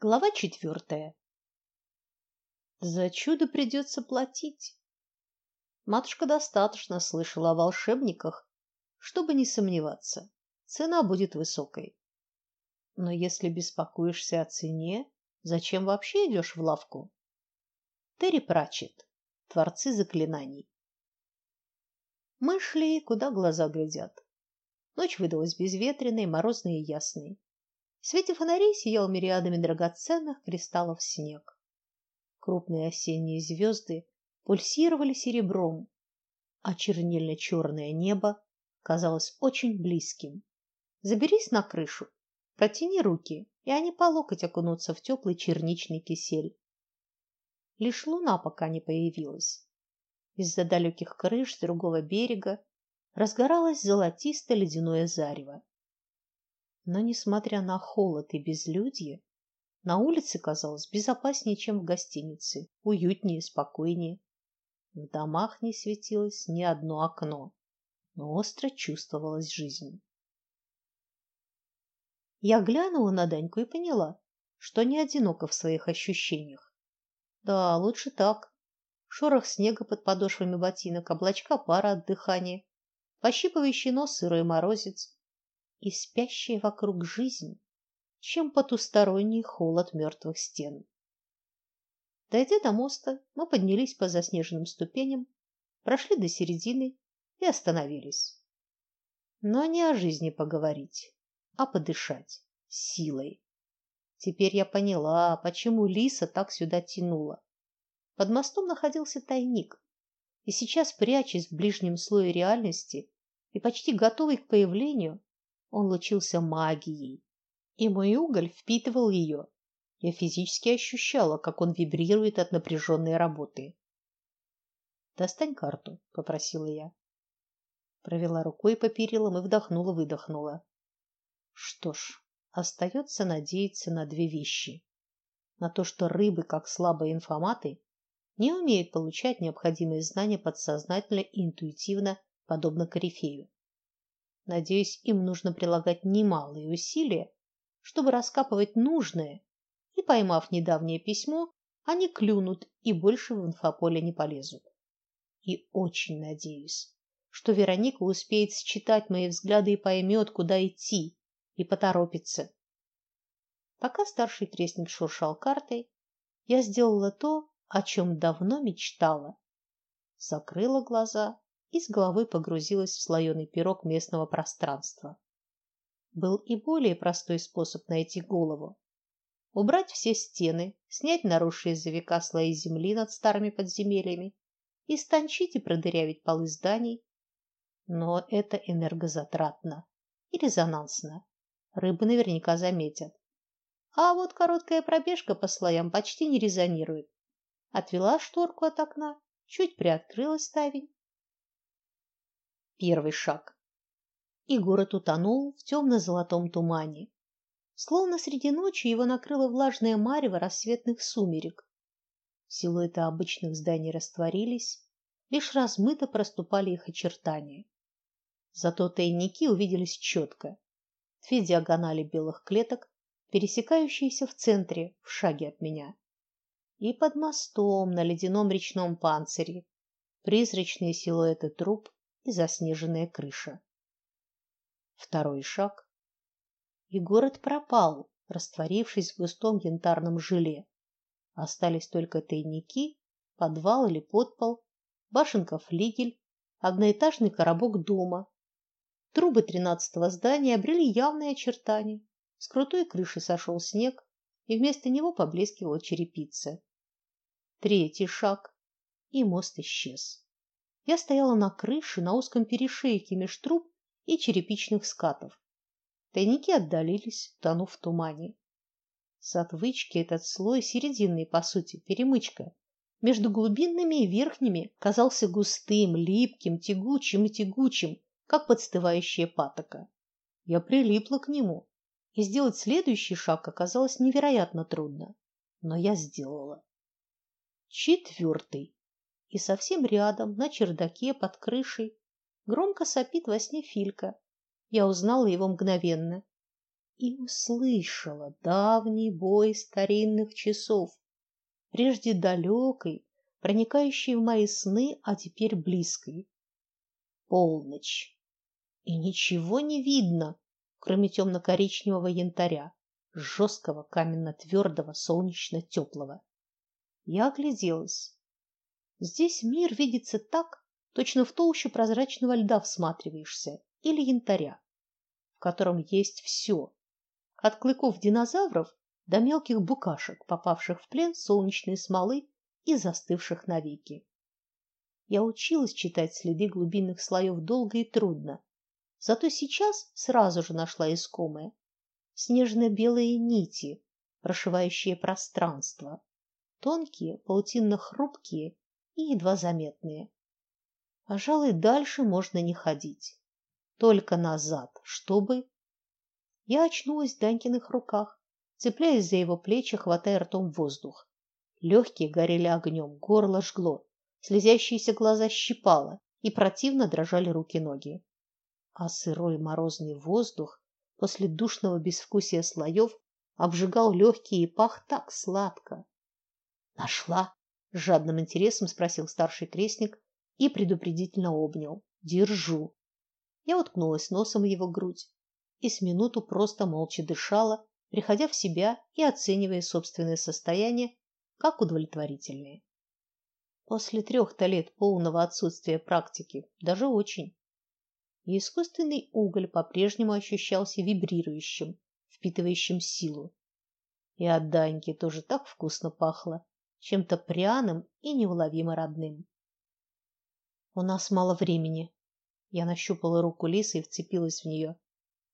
Глава четвертая. За чудо придется платить. Матушка достаточно слышала о волшебниках, чтобы не сомневаться. Цена будет высокой. Но если беспокоишься о цене, зачем вообще идешь в лавку? Терри Пратчетт. Творцы заклинаний. Мы шли, куда глаза глядят. Ночь выдалась безветренной, морозной и ясной. В свете фонарей сиял мириадами драгоценных кристаллов снег. Крупные осенние звезды пульсировали серебром, а чернильно черное небо казалось очень близким. Заберись на крышу, протяни руки, и они по локоть окунутся в теплый черничный кисель. Лишь луна пока не появилась. Из-за далеких крыш с другого берега разгоралось золотисто-ледяное зарево. Но несмотря на холод и безлюдье, на улице казалось безопаснее, чем в гостинице, уютнее, спокойнее. В домах не светилось ни одно окно, но остро чувствовалась жизнь. Я глянула на Даньку и поняла, что не одинока в своих ощущениях. Да, лучше так. Шорох снега под подошвами ботинок, облачка пара от дыхания, пощипывающий нос сырой морозец, и спящая вокруг жизнь, чем потусторонний холод мертвых стен. Дойдя до моста, мы поднялись по заснеженным ступеням, прошли до середины и остановились. Но не о жизни поговорить, а подышать силой. Теперь я поняла, почему Лиса так сюда тянула. Под мостом находился тайник, и сейчас, прячась в ближнем слое реальности и почти готовый к появлению, он лучился магией, и мой уголь впитывал ее. Я физически ощущала, как он вибрирует от напряженной работы. "Достань карту", попросила я. Провела рукой по перилам и вдохнула-выдохнула. Что ж, остается надеяться на две вещи: на то, что рыбы, как слабые информаты, не умеют получать необходимые знания подсознательно и интуитивно, подобно корифею. Надеюсь, им нужно прилагать немалые усилия, чтобы раскапывать нужное, и поймав недавнее письмо, они клюнут и больше в инфополе не полезут. И очень надеюсь, что Вероника успеет считать мои взгляды и поймет, куда идти, и поторопится. Пока старший крестник шуршал картой, я сделала то, о чем давно мечтала. Закрыла глаза и с головой погрузилась в слоеный пирог местного пространства. Был и более простой способ найти голову. Убрать все стены, снять наросшие за века слои земли над старыми подземельями, истончить и продырявить полы зданий. Но это энергозатратно и резонансно. Рыбы наверняка заметят. А вот короткая пробежка по слоям почти не резонирует. Отвела шторку от окна, чуть приоткрыла ставень Первый шаг. И город утонул в темно-золотом тумане. Словно среди ночи его накрыло влажное марево рассветных сумерек. Силуэты обычных зданий растворились, лишь размыто проступали их очертания. Зато тайники увиделись четко. Две диагонали белых клеток, пересекающиеся в центре, в шаге от меня. И под мостом на ледяном речном панцире призрачные силуэты труб и заснеженная крыша. Второй шаг, и город пропал, растворившись в густом янтарном желе. Остались только тайники, подвал или подпол, башенка-флигель, одноэтажный коробок дома. Трубы тринадцатого здания обрели явные очертания. С крутой крыши сошел снег, и вместо него поблескивала черепица. Третий шаг, и мост исчез. Я стояла на крыше на узком перешейке меж труб и черепичных скатов. Тайники отдалились, тонув в тумане. С отвычки этот слой серединный, по сути, перемычка между глубинными и верхними казался густым, липким, тягучим и тягучим, как подстывающая патока. Я прилипла к нему, и сделать следующий шаг оказалось невероятно трудно, но я сделала. Четвертый и совсем рядом, на чердаке под крышей, громко сопит во сне Филька. Я узнала его мгновенно. и услышала давний бой старинных часов, прежде далекой, проникающей в мои сны, а теперь близкой. Полночь. И ничего не видно, кроме темно-коричневого янтаря, жесткого, каменно-твердого, солнечно-теплого. Я огляделась. Здесь мир видится так, точно в толщу прозрачного льда всматриваешься, или янтаря, в котором есть все, от клыков динозавров до мелких букашек, попавших в плен солнечной смолы и застывших навеки. Я училась читать следы глубинных слоев долго и трудно, зато сейчас сразу же нашла искомое снежно-белые нити, прошивающие пространство, тонкие, паутинно-хрупкие и едва заметные. Пожалуй, дальше можно не ходить, только назад, чтобы я очнулась в Данькиных руках, цепляясь за его плечи, хватая ртом воздух. Легкие горели огнем, горло жгло, слезящиеся глаза щипало, и противно дрожали руки-ноги. А сырой морозный воздух после душного безвкусия слоев обжигал легкие и пах так сладко. Нашла? С жадным интересом спросил старший крестник и предупредительно обнял. Держу. Я уткнулась носом в его грудь и с минуту просто молча дышала, приходя в себя и оценивая собственное состояние как удовлетворительное. После трех-то лет полного отсутствия практики, даже очень. И искусственный уголь по-прежнему ощущался вибрирующим, впитывающим силу. И от Даньки тоже так вкусно пахло, чем-то пряным и неуловимо родным. У нас мало времени. Я нащупала руку Лисы и вцепилась в нее.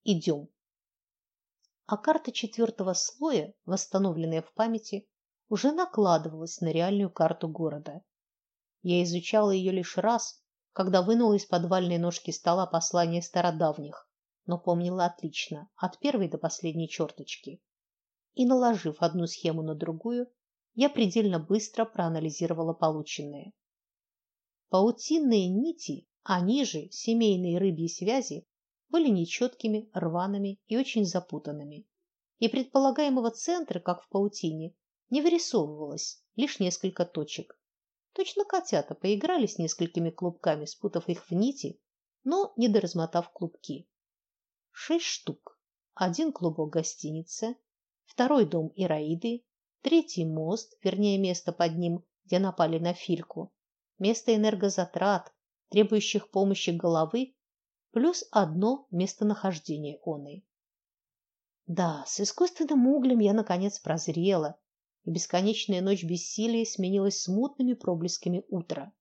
Идем. А карта четвертого слоя, восстановленная в памяти, уже накладывалась на реальную карту города. Я изучала ее лишь раз, когда вынула из подвальной ножки стола послание стародавних, но помнила отлично, от первой до последней черточки. И наложив одну схему на другую, я предельно быстро проанализировала полученное. Паутинные нити, а ниже семейные рыбьи связи были нечеткими, рваными и очень запутанными. И предполагаемого центра, как в паутине, не вырисовывалось, лишь несколько точек. Точно котята поиграли с несколькими клубками, спутав их в нити, но не доразмотав клубки. Шесть штук. Один клубок гостиницы, второй дом Ираиды, третий мост, вернее место под ним, где напали на Фильку, место энергозатрат, требующих помощи головы плюс одно местонахождение оной. Да, с искусственным углем я наконец прозрела, и бесконечная ночь бессилия сменилась смутными проблесками утра,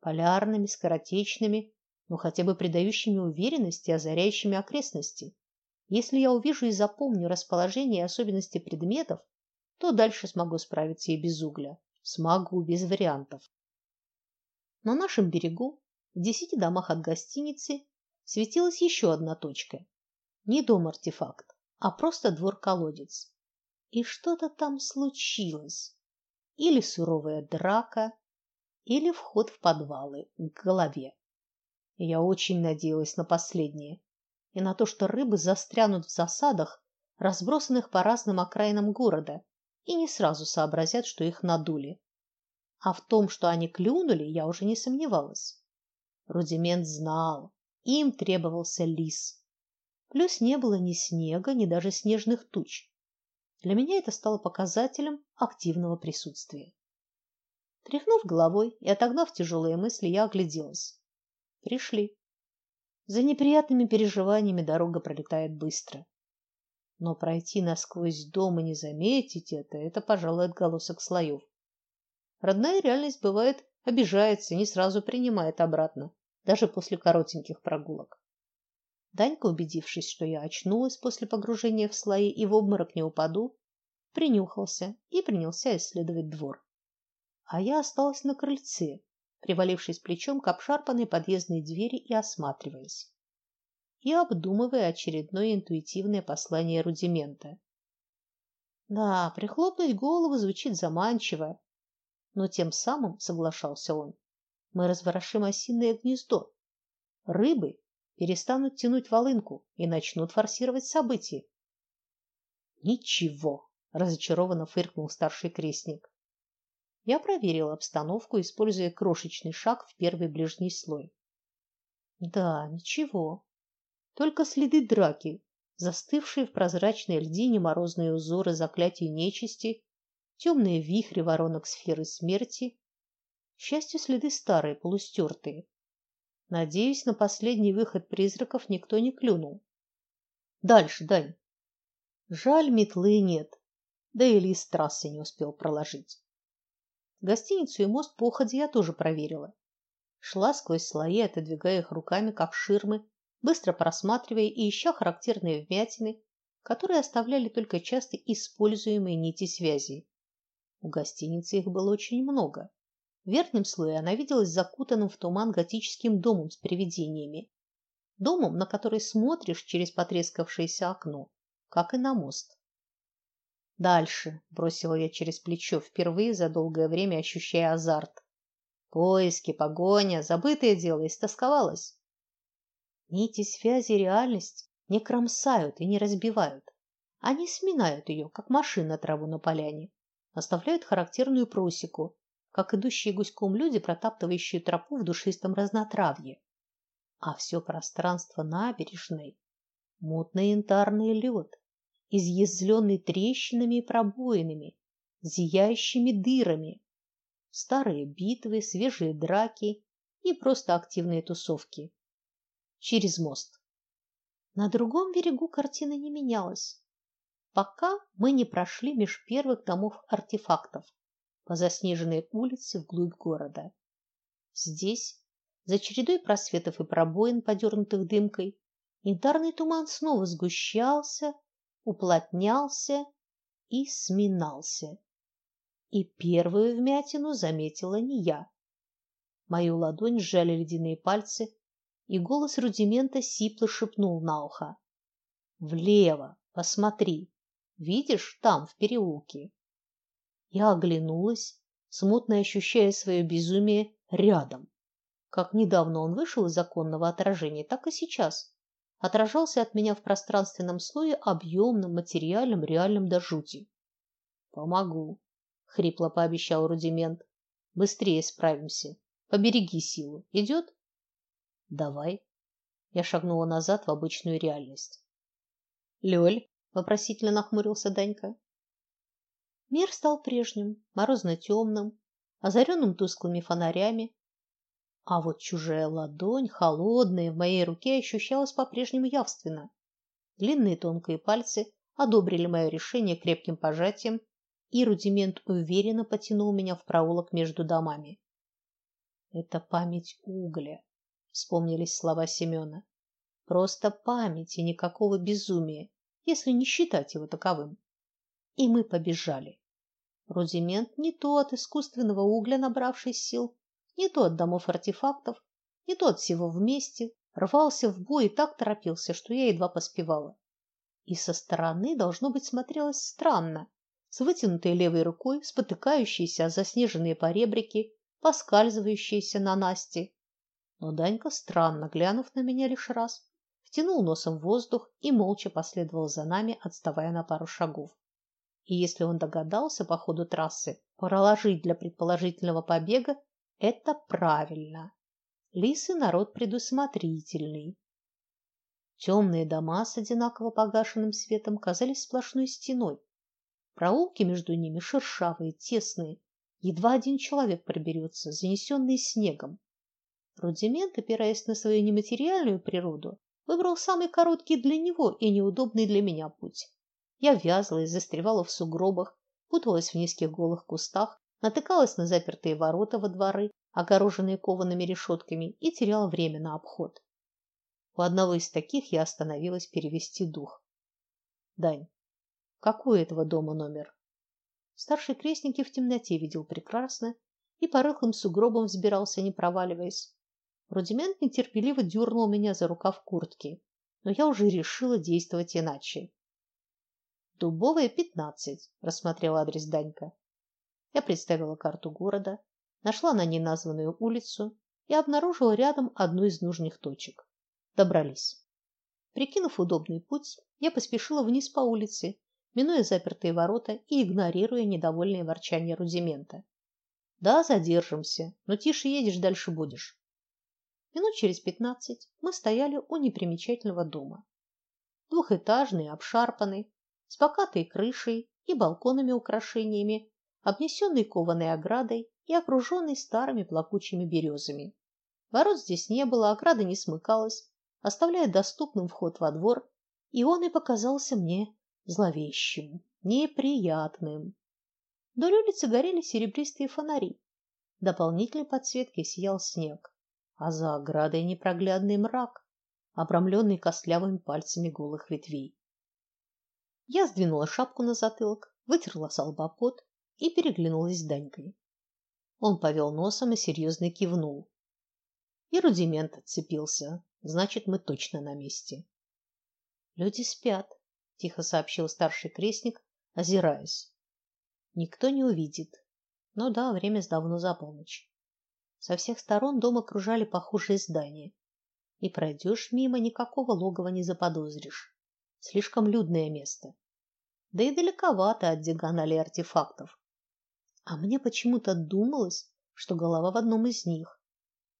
полярными, скоротечными, но хотя бы придающими уверенности, озаряющими окрестности. Если я увижу и запомню расположение и особенности предметов, то дальше смогу справиться и без угля. Смогу без вариантов. На нашем берегу, в десяти домах от гостиницы, светилась еще одна точка. Не дом-артефакт, а просто двор-колодец. И что-то там случилось. Или суровая драка, или вход в подвалы к голове. Я очень надеялась на последнее и на то, что рыбы застрянут в засадах, разбросанных по разным окраинам города, и не сразу сообразят, что их надули. А в том, что они клюнули, я уже не сомневалась. Рудимент знал, им требовался лис. Плюс не было ни снега, ни даже снежных туч. Для меня это стало показателем активного присутствия. Тряхнув головой и отогнав тяжелые мысли, я огляделась. Пришли. За неприятными переживаниями дорога пролетает быстро. Но пройти насквозь дом и не заметить это это, пожалуй, отголосок слоев. Родная реальность бывает обижается, не сразу принимает обратно даже после коротеньких прогулок. Данька, убедившись, что я очнулась после погружения в слои и в обморок не упаду, принюхался и принялся исследовать двор. А я осталась на крыльце, привалившись плечом к обшарпанной подъездной двери и осматриваясь. И обдумывая очередное интуитивное послание рудимента. Да, прихлопнуть голову звучит заманчиво, но тем самым, соглашался он, мы разворошим осиное гнездо. Рыбы перестанут тянуть волынку и начнут форсировать события. Ничего, разочарованно фыркнул старший крестник. Я проверила обстановку, используя крошечный шаг в первый ближний слой. Да, ничего. Только следы драки, застывшие в прозрачной льдине морозные узоры заклятий нечисти, темные вихри воронок сферы смерти. К счастью, следы старые, полустертые. Надеюсь, на последний выход призраков никто не клюнул. Дальше, Дань. Жаль, метлы нет. Да и лист трассы не успел проложить. Гостиницу и мост походе я тоже проверила. Шла сквозь слои, отодвигая их руками, как ширмы, быстро просматривая и ища характерные вмятины, которые оставляли только часто используемые нити связи. У гостиницы их было очень много. В верхнем слое она виделась закутанным в туман готическим домом с привидениями, домом, на который смотришь через потрескавшееся окно, как и на мост. Дальше, бросила я через плечо, впервые за долгое время ощущая азарт. Поиски, погоня, забытое дело, истосковалась. Нити связи реальность не кромсают и не разбивают. Они сминают ее, как машина траву на поляне, оставляют характерную просеку, как идущие гуськом люди, протаптывающие тропу в душистом разнотравье. А все пространство набережной мутный янтарный лед, изъязвленный трещинами и пробоинами, зияющими дырами, старые битвы, свежие драки и просто активные тусовки. Через мост. На другом берегу картина не менялась, пока мы не прошли меж первых домов артефактов по заснеженной улице вглубь города. Здесь, за чередой просветов и пробоин, подернутых дымкой, янтарный туман снова сгущался, уплотнялся и сминался и первую вмятину заметила не я. Мою ладонь сжали ледяные пальцы, и голос рудимента сипло шепнул на ухо: "Влево, посмотри. Видишь, там в переулке". Я оглянулась, смутно ощущая свое безумие рядом. Как недавно он вышел из законного отражения, так и сейчас отражался от меня в пространственном слое объемным, материальным, реальным до жути. Помогу, хрипло пообещал рудимент. Быстрее справимся. Побереги силу. Идет? Давай. Я шагнула назад в обычную реальность. Лёль, вопросительно нахмурился Данька. Мир стал прежним, морозно-темным, озаренным тусклыми фонарями, а вот чужая ладонь, холодная, в моей руке ощущалась по-прежнему явственно. Длинные тонкие пальцы одобрили мое решение крепким пожатием и рудимент уверенно потянул меня в проулок между домами. Это память угля, вспомнились слова Семёна. Просто память и никакого безумия, если не считать его таковым. И мы побежали. Рудимент не то от искусственного угля набравший сил, не то от домов артефактов, не то от всего вместе, рвался в бой и так торопился, что я едва поспевала. И со стороны должно быть смотрелось странно, с вытянутой левой рукой, спотыкающийся о заснеженные поребрики, поскальзывающийся на Насте. Но Данька, странно глянув на меня лишь раз, втянул носом воздух и молча последовал за нами, отставая на пару шагов. И если он догадался по ходу трассы проложить для предположительного побега, это правильно. Лисы народ предусмотрительный. Темные дома с одинаково погашенным светом казались сплошной стеной, Проулки между ними шершавые, тесные, едва один человек проберется, занесенный снегом. Рудимент, опираясь на свою нематериальную природу, выбрал самый короткий для него и неудобный для меня путь. Я вязлась, застревала в сугробах, путалась в низких голых кустах, натыкалась на запертые ворота во дворы, огороженные коваными решетками, и теряла время на обход. У одного из таких я остановилась перевести дух. Дань, какой этого дома номер? Старший крестник в темноте видел прекрасно и по рыхлым сугробам взбирался, не проваливаясь. Рудимент нетерпеливо дернул меня за рукав куртки, но я уже решила действовать иначе. Дубовая, пятнадцать, рассмотрел адрес Данька. Я представила карту города, нашла на ней названную улицу и обнаружила рядом одну из нужных точек. Добрались. Прикинув удобный путь, я поспешила вниз по улице, минуя запертые ворота и игнорируя недовольные ворчания рудимента. Да, задержимся, но тише едешь, дальше будешь. Минут через пятнадцать мы стояли у непримечательного дома. Двухэтажный, обшарпанный, с покатой крышей и балконами-украшениями, обнесенный кованой оградой и окруженный старыми плакучими березами. Ворот здесь не было, ограда не смыкалась, оставляя доступным вход во двор, и он и показался мне зловещим, неприятным. Вдоль улицы горели серебристые фонари. Дополнительной подсветкой сиял снег, а за оградой непроглядный мрак, обрамленный костлявыми пальцами голых ветвей. Я сдвинула шапку на затылок, вытерла с лба пот и переглянулась с Данькой. Он повел носом и серьезно кивнул. И рудимент отцепился. Значит, мы точно на месте. Люди спят, тихо сообщил старший крестник, озираясь. Никто не увидит. Ну да, время давно за полночь. Со всех сторон дом окружали похожие здания. И пройдешь мимо, никакого логова не заподозришь. Слишком людное место. Да и далековато от диагонали артефактов. А мне почему-то думалось, что голова в одном из них.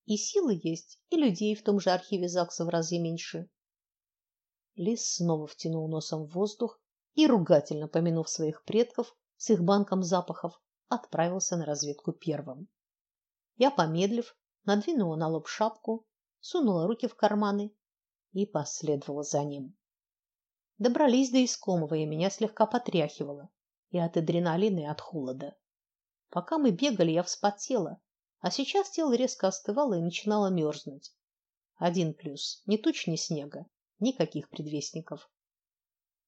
И силы есть, и людей в том же архиве ЗАГСа в разы меньше. Лис снова втянул носом в воздух и ругательно помянув своих предков с их банком запахов, отправился на разведку первым. Я, помедлив, надвинула на лоб шапку, сунула руки в карманы и последовала за ним. Добрались до искомого, и меня слегка потряхивало и от адреналина, и от холода. Пока мы бегали, я вспотела, а сейчас тело резко остывало и начинало мерзнуть. Один плюс: ни туч, ни снега, никаких предвестников.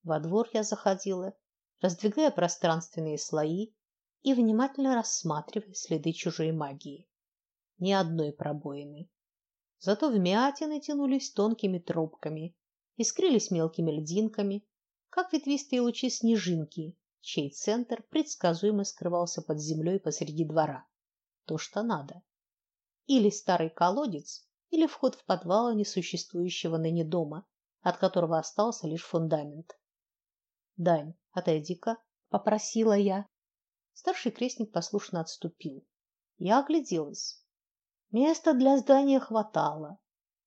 Во двор я заходила, раздвигая пространственные слои и внимательно рассматривая следы чужой магии. Ни одной пробоины. Зато вмятины тянулись тонкими тропками, искрились мелкими льдинками, как ветвистые лучи снежинки, чей центр предсказуемо скрывался под землей посреди двора. То, что надо. Или старый колодец, или вход в подвал несуществующего ныне дома, от которого остался лишь фундамент. "Дань, отойди-ка", попросила я. Старший крестник послушно отступил. Я огляделась. Места для здания хватало.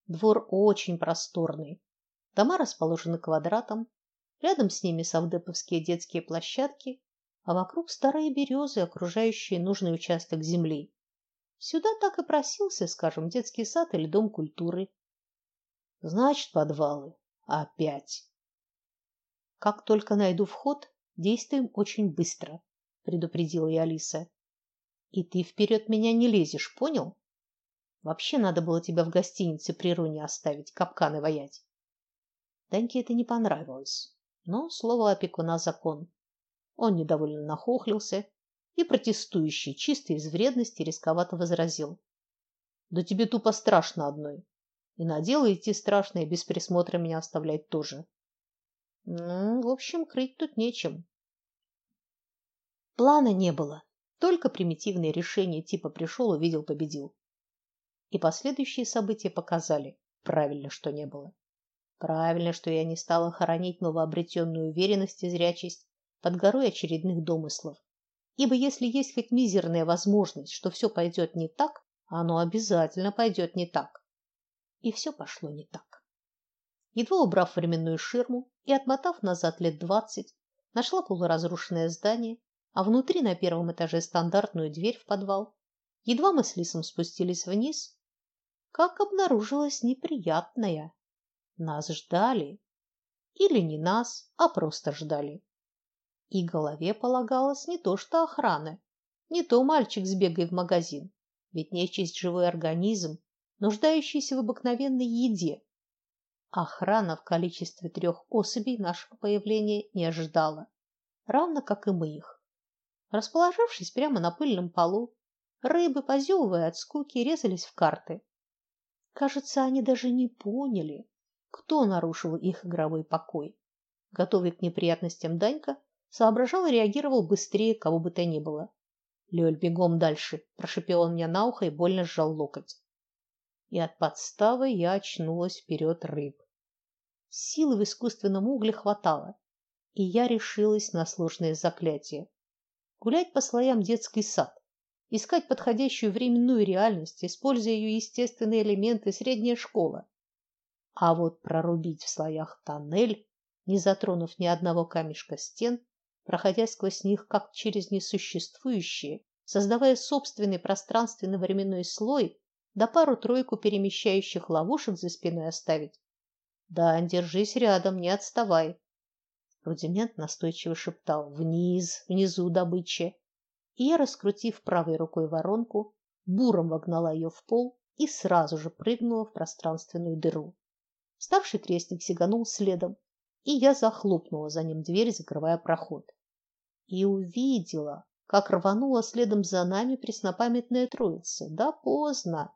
Двор очень просторный, Дома расположены квадратом, рядом с ними совдеповские детские площадки, а вокруг старые березы, окружающие нужный участок земли. Сюда так и просился, скажем, детский сад или дом культуры. Значит, подвалы. Опять. Как только найду вход, действуем очень быстро, предупредила я Алиса. И ты вперед меня не лезешь, понял? Вообще надо было тебя в гостинице при Руне оставить, капканы воять. Даньке это не понравилось, но слово опекуна закон. Он недовольно нахохлился и протестующий, чисто из вредности, рисковато возразил: "Да тебе тупо страшно одной. И на дело идти страшно, и без присмотра меня оставлять тоже. Ну, в общем, крыть тут нечем". Плана не было, только примитивное решение типа пришел, увидел, победил. И последующие события показали, правильно, что не было. Правильно, что я не стала хоронить новообретенную уверенность и зрячесть под горой очередных домыслов. Ибо если есть хоть мизерная возможность, что все пойдет не так, оно обязательно пойдет не так. И все пошло не так. Едва убрав временную ширму и отмотав назад лет двадцать, нашла полуразрушенное здание, а внутри на первом этаже стандартную дверь в подвал. Едва мы с Лисом спустились вниз, как обнаружилась неприятная нас ждали. Или не нас, а просто ждали. И голове полагалось не то что охрана, не то мальчик сбегай в магазин, ведь нечисть живой организм, нуждающийся в обыкновенной еде. Охрана в количестве трех особей нашего появления не ожидала, равно как и мы их. Расположившись прямо на пыльном полу, рыбы, позевывая от скуки, резались в карты. Кажется, они даже не поняли, кто нарушил их игровой покой. Готовый к неприятностям Данька соображал и реагировал быстрее кого бы то ни было. "Лёль, бегом дальше", прошипел он мне на ухо и больно сжал локоть. И от подставы я очнулась вперед рыб. Силы в искусственном угле хватало. и я решилась на сложное заклятие. Гулять по слоям детский сад, искать подходящую временную реальность, используя ее естественные элементы средняя школа. А вот прорубить в слоях тоннель, не затронув ни одного камешка стен, проходя сквозь них как через несуществующие, создавая собственный пространственно-временной слой, да пару-тройку перемещающих ловушек за спиной оставить. Да, держись рядом, не отставай. Рудимент настойчиво шептал: "Вниз, внизу добыча". И раскрутив правой рукой воронку, буром вогнала ее в пол и сразу же прыгнула в пространственную дыру. Старший крестник сиганул следом, и я захлопнула за ним дверь, закрывая проход. И увидела, как рванула следом за нами преснопамятная троица. Да поздно.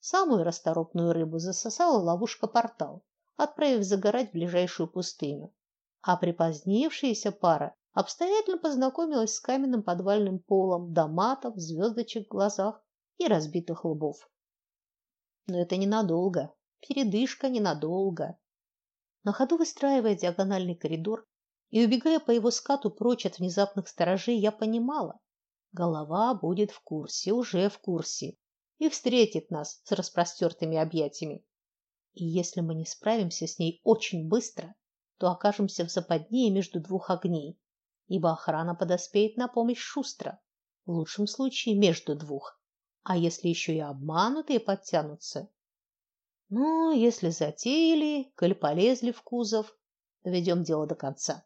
Самую расторопную рыбу засосала ловушка-портал, отправив загорать в ближайшую пустыню. А припозднившаяся пара обстоятельно познакомилась с каменным подвальным полом, до матов, звездочек в глазах и разбитых лбов. Но это ненадолго, передышка ненадолго. На ходу выстраивая диагональный коридор и убегая по его скату прочь от внезапных сторожей, я понимала, голова будет в курсе, уже в курсе и встретит нас с распростертыми объятиями. И если мы не справимся с ней очень быстро, то окажемся в западне между двух огней, ибо охрана подоспеет на помощь шустро, в лучшем случае между двух. А если еще и обманутые подтянутся? Ну, если затеяли, коль полезли в кузов, доведем дело до конца.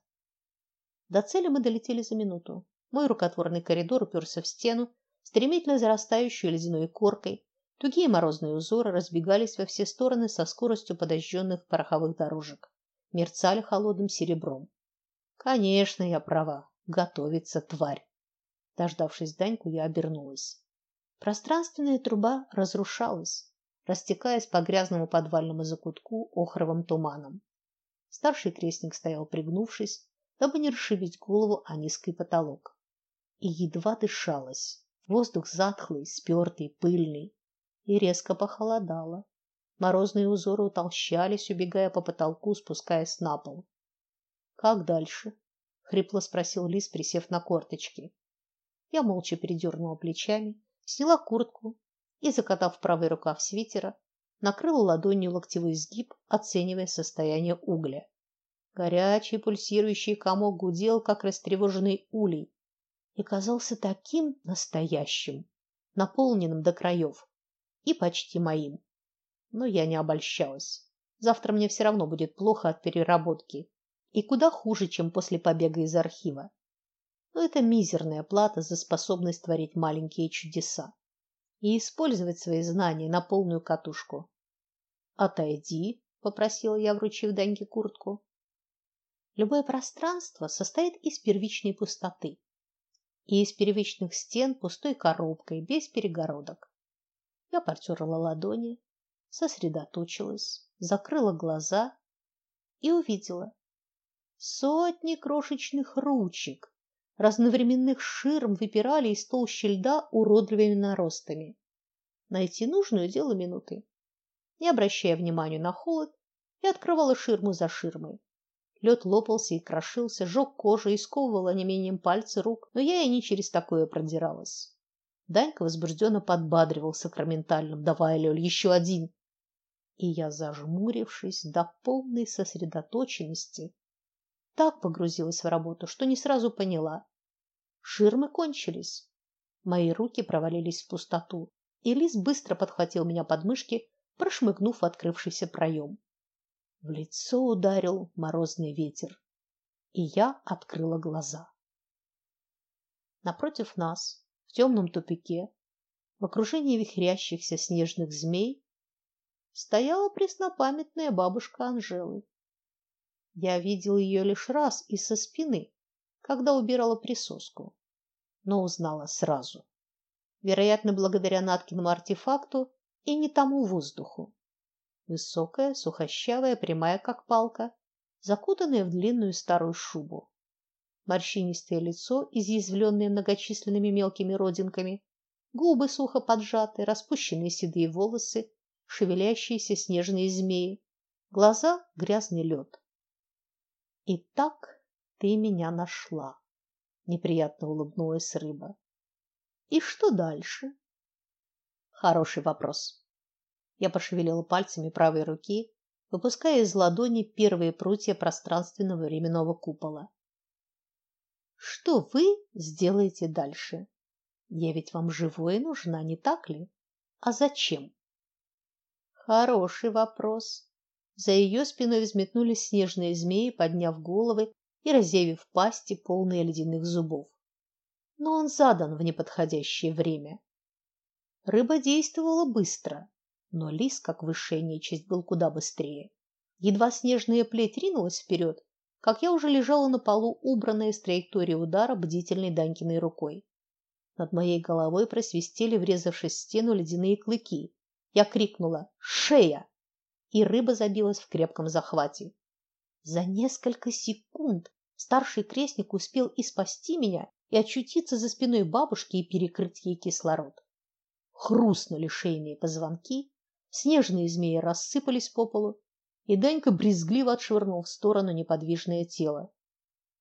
До цели мы долетели за минуту. Мой рукотворный коридор уперся в стену, стремительно зарастающую ледяной коркой. Тугие морозные узоры разбегались во все стороны со скоростью подожженных пороховых дорожек, мерцали холодным серебром. Конечно, я права. Готовится тварь. Дождавшись Даньку, я обернулась. Пространственная труба разрушалась, растекаясь по грязному подвальному закутку охровым туманом. Старший крестник стоял пригнувшись, дабы не расшибить голову о низкий потолок. И едва дышалось. Воздух затхлый, спертый, пыльный, и резко похолодало. Морозные узоры утолщались, убегая по потолку, спускаясь на пол. Как дальше? хрипло спросил Лис, присев на корточки. Я молча передернула плечами, сняла куртку и, закатав правый рукав свитера, накрыла ладонью локтевой сгиб, оценивая состояние угля. Горячий пульсирующий комок гудел, как растревоженный улей, и казался таким настоящим, наполненным до краев и почти моим. Но я не обольщалась. Завтра мне все равно будет плохо от переработки, и куда хуже, чем после побега из архива. Но это мизерная плата за способность творить маленькие чудеса и использовать свои знания на полную катушку. Отойди, попросила я, вручив Даньке куртку. Любое пространство состоит из первичной пустоты и из первичных стен пустой коробкой, без перегородок. Я потерла ладони, сосредоточилась, закрыла глаза и увидела сотни крошечных ручек, разновременных ширм выпирали из толщи льда уродливыми наростами. Найти нужную дело минуты. Не обращая внимания на холод, я открывала ширму за ширмой. Лед лопался и крошился, жег кожу и сковывал онемением пальцы рук, но я и не через такое продиралась. Данька возбужденно подбадривал сакраментальным: "Давай, Лёль, еще один". И я, зажмурившись до полной сосредоточенности, так погрузилась в работу, что не сразу поняла. Ширмы кончились. Мои руки провалились в пустоту, и Лис быстро подхватил меня под мышки, прошмыгнув в открывшийся проем. В лицо ударил морозный ветер, и я открыла глаза. Напротив нас, в темном тупике, в окружении вихрящихся снежных змей, стояла преснопамятная бабушка Анжелы. Я видел ее лишь раз и со спины, когда убирала присоску, но узнала сразу. Вероятно, благодаря Наткиному артефакту и не тому воздуху. Высокая, сухощавая, прямая как палка, закутанная в длинную старую шубу. Морщинистое лицо, изъязвленное многочисленными мелкими родинками, губы сухо поджаты, распущенные седые волосы, шевелящиеся снежные змеи, глаза грязный лед. Итак, Ты меня нашла. Неприятно улыбнулась рыба. И что дальше? Хороший вопрос. Я пошевелила пальцами правой руки, выпуская из ладони первые прутья пространственного временного купола. Что вы сделаете дальше? Я ведь вам живое нужна, не так ли? А зачем? Хороший вопрос. За ее спиной взметнулись снежные змеи, подняв головы и разъявив пасти, полные ледяных зубов. Но он задан в неподходящее время. Рыба действовала быстро, но лис, как высшая нечисть, был куда быстрее. Едва снежная плеть ринулась вперед, как я уже лежала на полу, убранная с траектории удара бдительной Данькиной рукой. Над моей головой просвистели, врезавшись в стену, ледяные клыки. Я крикнула: "Шея!" И рыба забилась в крепком захвате. За несколько секунд старший крестник успел и спасти меня, и очутиться за спиной бабушки и перекрыть ей кислород. Хрустнули шейные позвонки, снежные змеи рассыпались по полу, и Данька брезгливо отшвырнул в сторону неподвижное тело.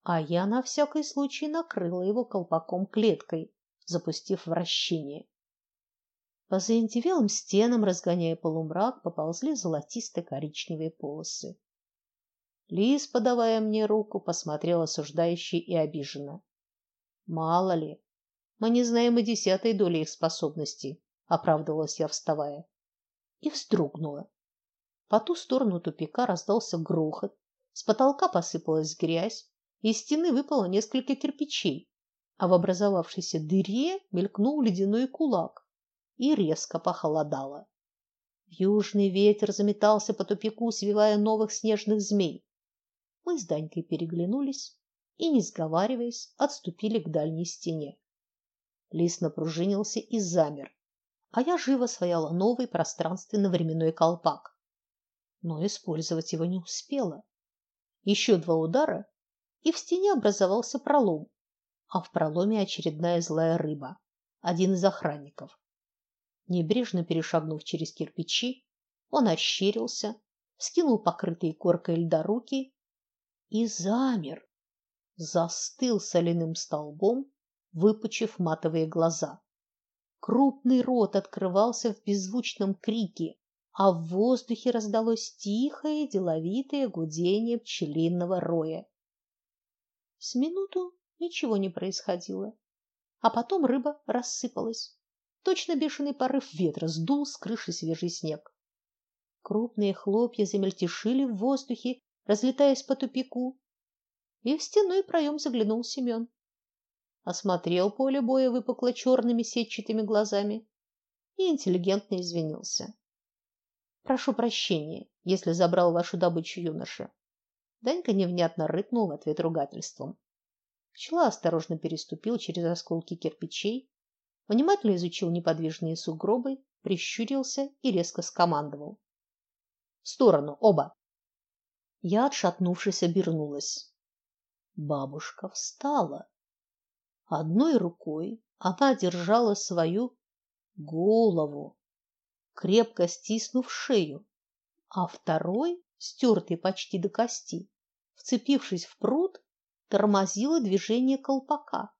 А я на всякий случай накрыла его колпаком клеткой, запустив вращение. По заиндевелым стенам, разгоняя полумрак, поползли золотисто-коричневые полосы. Лис, подавая мне руку, посмотрел осуждающе и обиженно. Мало ли, мы не знаем и десятой доли их способностей, оправдывалась я, вставая, и вздрогнула. По ту сторону тупика раздался грохот, с потолка посыпалась грязь, из стены выпало несколько кирпичей, а в образовавшейся дыре мелькнул ледяной кулак и резко похолодало. Южный ветер заметался по тупику, свивая новых снежных змей. Мы с Данькой переглянулись и, не сговариваясь, отступили к дальней стене. Лис напружинился и замер, а я живо свояла новый пространственно-временной колпак но использовать его не успела. Еще два удара, и в стене образовался пролом, а в проломе очередная злая рыба, один из охранников. Небрежно перешагнув через кирпичи, он ощерился, скинул покрытые коркой льда руки и замер, застыл соляным столбом, выпучив матовые глаза. Крупный рот открывался в беззвучном крике, а в воздухе раздалось тихое деловитое гудение пчелиного роя. С минуту ничего не происходило, а потом рыба рассыпалась. Точно бешеный порыв ветра сдул с крыши свежий снег. Крупные хлопья замельтешили в воздухе, разлетаясь по тупику, и в стенной проем заглянул Семен. Осмотрел поле боя выпукло черными сетчатыми глазами и интеллигентно извинился. Прошу прощения, если забрал вашу добычу, юноша. Данька невнятно рыкнул в ответ ругательством. Пчела осторожно переступил через осколки кирпичей, внимательно изучил неподвижные сугробы, прищурился и резко скомандовал: "В сторону, оба!" Я, отшатнувшись, обернулась. Бабушка встала. Одной рукой она держала свою голову, крепко стиснув шею, а второй, стертый почти до кости, вцепившись в прут, тормозила движение колпака.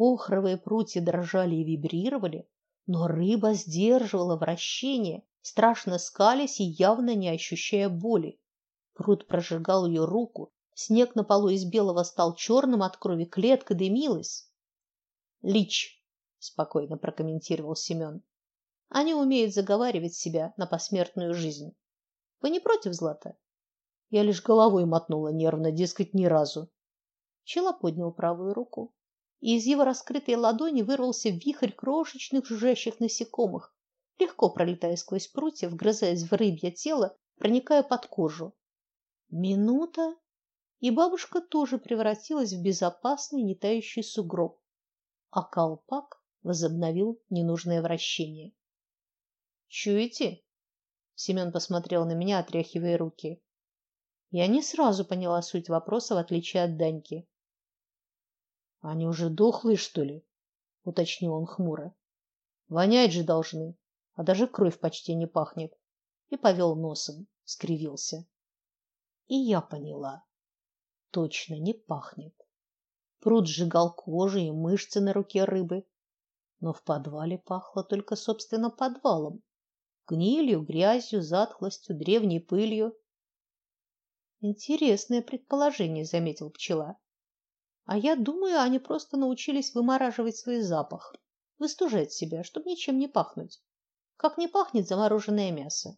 Охровые прутья дрожали и вибрировали, но рыба сдерживала вращение, страшно скалясь и явно не ощущая боли. Прут прожигал ее руку, снег на полу из белого стал черным от крови, клетка дымилась. "Лич", спокойно прокомментировал Семен. Они умеют заговаривать себя на посмертную жизнь. Вы не против, Злата? Я лишь головой мотнула нервно, дескать, ни разу. Чела поднял правую руку, и из его раскрытой ладони вырвался вихрь крошечных жужжащих насекомых, легко пролетая сквозь прутья, вгрызаясь в рыбье тело, проникая под кожу. Минута, и бабушка тоже превратилась в безопасный нетающий сугроб, а колпак возобновил ненужное вращение. Чуете? Семен посмотрел на меня, отряхивая руки. Я не сразу поняла суть вопроса, в отличие от Даньки. Они уже дохлые, что ли? уточнил он хмуро. Вонять же должны, а даже кровь почти не пахнет. И повел носом, скривился. И я поняла. Точно не пахнет. Пруд сжигал кожу и мышцы на руке рыбы, но в подвале пахло только собственно подвалом, гнилью, грязью, затхлостью, древней пылью. Интересное предположение, заметил пчела. А я думаю, они просто научились вымораживать свой запах, выстужать себя, чтобы ничем не пахнуть. Как не пахнет замороженное мясо.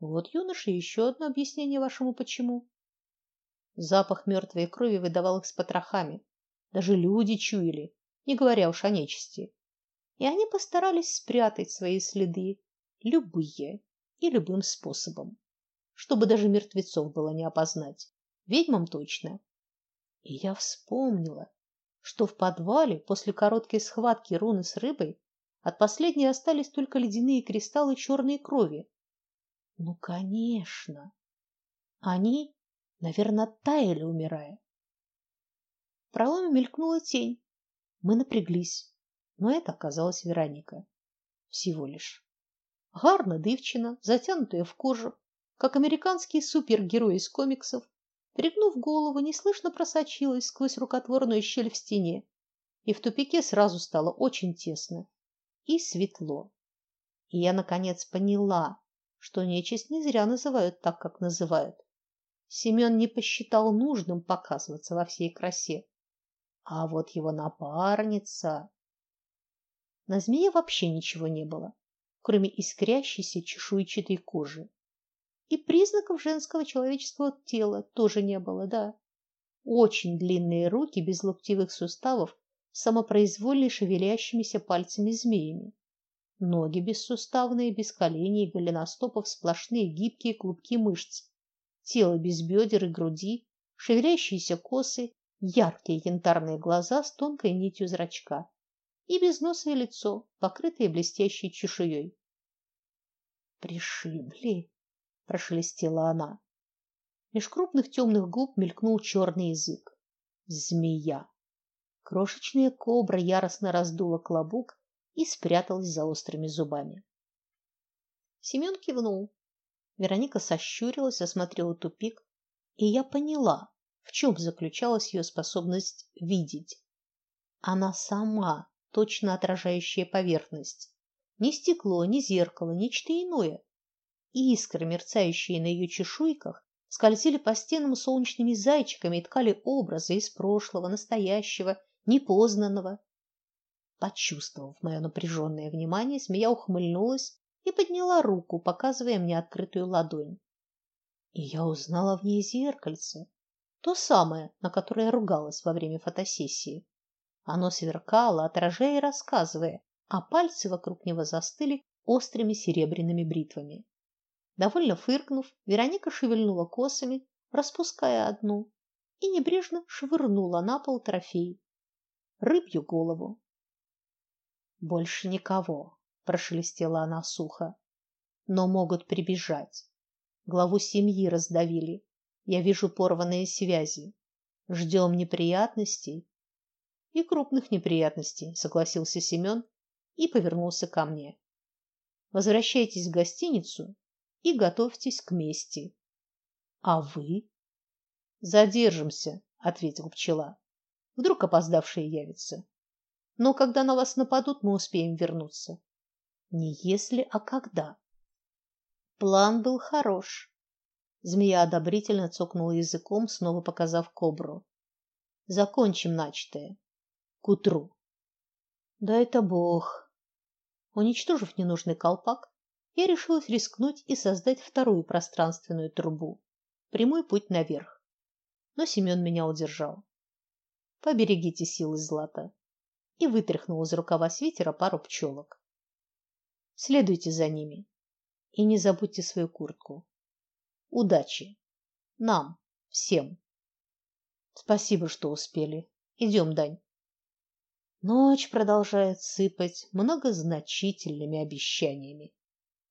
Вот, юноша, еще одно объяснение вашему почему. Запах мертвой крови выдавал их с потрохами. Даже люди чуяли, не говоря уж о нечисти. И они постарались спрятать свои следы, любые и любым способом, чтобы даже мертвецов было не опознать. Ведьмам точно. И я вспомнила, что в подвале после короткой схватки руны с рыбой от последней остались только ледяные кристаллы черной крови. Ну, конечно. Они, наверное, таяли, умирая. В проломе мелькнула тень. Мы напряглись, но это оказалась Вероника. Всего лишь. Гарна девчина, затянутая в кожу, как американский супергерой из комиксов, пригнув голову, неслышно просочилась сквозь рукотворную щель в стене, и в тупике сразу стало очень тесно и светло. И я наконец поняла, что нечисть не зря называют так, как называют. Семен не посчитал нужным показываться во всей красе. А вот его напарница... На змее вообще ничего не было, кроме искрящейся чешуйчатой кожи. И признаков женского человеческого тела тоже не было, да. Очень длинные руки без локтевых суставов, самопроизвольно шевелящимися пальцами змеями. Ноги бессуставные, без коленей и голеностопов, сплошные гибкие клубки мышц. Тело без бедер и груди, шевелящиеся косы, яркие янтарные глаза с тонкой нитью зрачка и безносое лицо, покрытое блестящей чешуей. Пришибли, прошелестела она. Меж крупных темных губ мелькнул черный язык. Змея. Крошечная кобра яростно раздула клобук и спряталась за острыми зубами. Семен кивнул. Вероника сощурилась, осмотрела тупик, и я поняла, в чем заключалась ее способность видеть. Она сама, точно отражающая поверхность. Ни стекло, ни зеркало, нечто иное. Искры, мерцающие на ее чешуйках, скользили по стенам солнечными зайчиками и ткали образы из прошлого, настоящего, непознанного. Почувствовав мое напряженное внимание, змея ухмыльнулась и подняла руку, показывая мне открытую ладонь. И я узнала в ней зеркальце, то самое, на которое я ругалась во время фотосессии. Оно сверкало, отражая и рассказывая, а пальцы вокруг него застыли острыми серебряными бритвами. Довольно фыркнув, Вероника шевельнула косами, распуская одну, и небрежно швырнула на пол трофей рыбью голову. Больше никого, прошелестела она сухо. Но могут прибежать. Главу семьи раздавили. Я вижу порванные связи. Ждем неприятностей. И крупных неприятностей, согласился Семен и повернулся ко мне. Возвращайтесь в гостиницу и готовьтесь к мести. А вы? Задержимся, ответил пчела. Вдруг опоздавшие явятся. Но когда на вас нападут, мы успеем вернуться. Не если, а когда. План был хорош. Змея одобрительно цокнула языком, снова показав кобру. Закончим начатое. К утру. Да это бог. Уничтожив ненужный колпак, я решилась рискнуть и создать вторую пространственную трубу. Прямой путь наверх. Но Семен меня удержал. Поберегите силы злата. И вытряхнул из рукава свитера пару пчелок. Следуйте за ними. И не забудьте свою куртку. Удачи. Нам. Всем. Спасибо, что успели. Идем, Дань. Ночь продолжает сыпать многозначительными обещаниями.